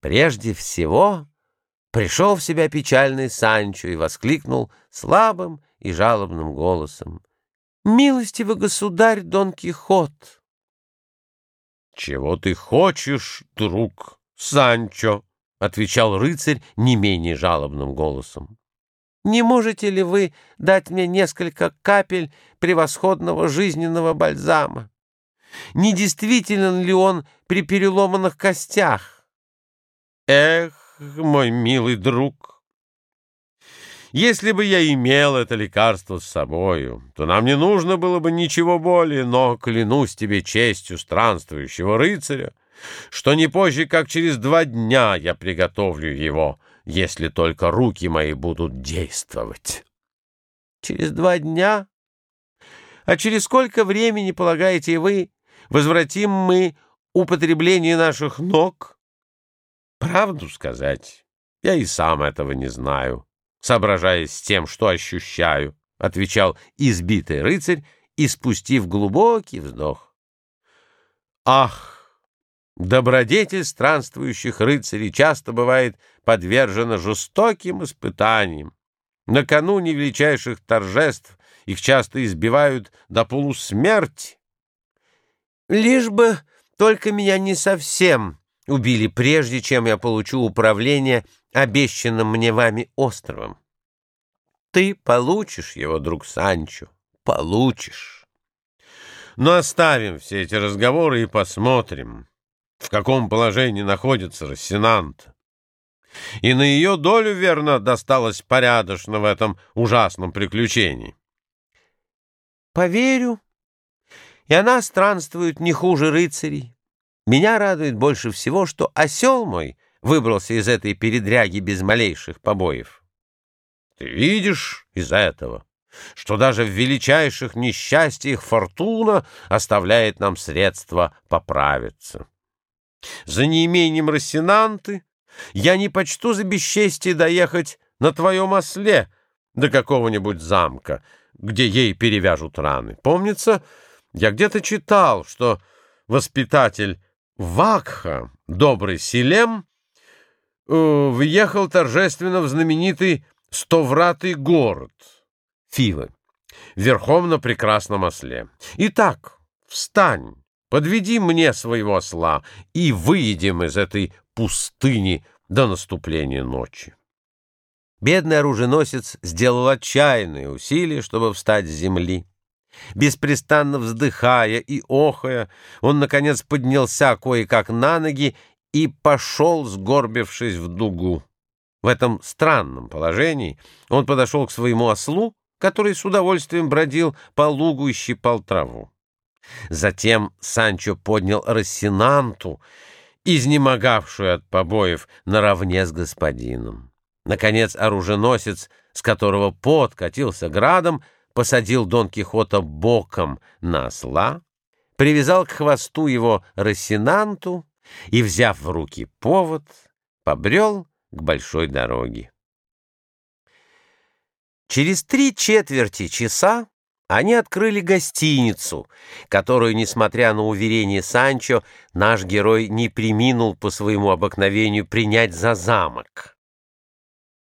Прежде всего пришел в себя печальный Санчо и воскликнул слабым и жалобным голосом. «Милостивый государь Дон Кихот!» «Чего ты хочешь, друг Санчо?» — отвечал рыцарь не менее жалобным голосом. «Не можете ли вы дать мне несколько капель превосходного жизненного бальзама? Не действителен ли он при переломанных костях?» Эх, мой милый друг, если бы я имел это лекарство с собою, то нам не нужно было бы ничего более, но клянусь тебе честью странствующего рыцаря, что не позже, как через два дня я приготовлю его, если только руки мои будут действовать. Через два дня? А через сколько времени, полагаете вы, возвратим мы употребление наших ног? Правду сказать, я и сам этого не знаю, соображаясь с тем, что ощущаю, — отвечал избитый рыцарь, и спустив глубокий вздох. Ах! Добродетель странствующих рыцарей часто бывает подвержена жестоким испытаниям. Накануне величайших торжеств их часто избивают до полусмерти. Лишь бы только меня не совсем убили прежде, чем я получу управление обещанным мне вами островом. Ты получишь его, друг Санчо, получишь. Но оставим все эти разговоры и посмотрим, в каком положении находится Рассенант. И на ее долю, верно, досталось порядочно в этом ужасном приключении. Поверю, и она странствует не хуже рыцарей. Меня радует больше всего, что осел мой выбрался из этой передряги без малейших побоев. Ты видишь из этого, что даже в величайших несчастьях фортуна оставляет нам средства поправиться. За неимением Рассенанты я не почту за бесчестие доехать на твоем осле до какого-нибудь замка, где ей перевяжут раны. Помнится, я где-то читал, что воспитатель Вакха, добрый Силем, э, въехал торжественно в знаменитый Стовратый город Фивы, верхом на прекрасном осле. Итак, встань, подведи мне своего осла и выедем из этой пустыни до наступления ночи. Бедный оруженосец сделал отчаянные усилия, чтобы встать с земли. Беспрестанно вздыхая и охая, он, наконец, поднялся кое-как на ноги и пошел, сгорбившись в дугу. В этом странном положении он подошел к своему ослу, который с удовольствием бродил по лугу и щипал траву. Затем Санчо поднял Рассинанту, изнемогавшую от побоев наравне с господином. Наконец оруженосец, с которого пот катился градом, посадил Дон Кихота боком на осла, привязал к хвосту его Рассинанту и, взяв в руки повод, побрел к большой дороге. Через три четверти часа они открыли гостиницу, которую, несмотря на уверение Санчо, наш герой не приминул по своему обыкновению принять за замок.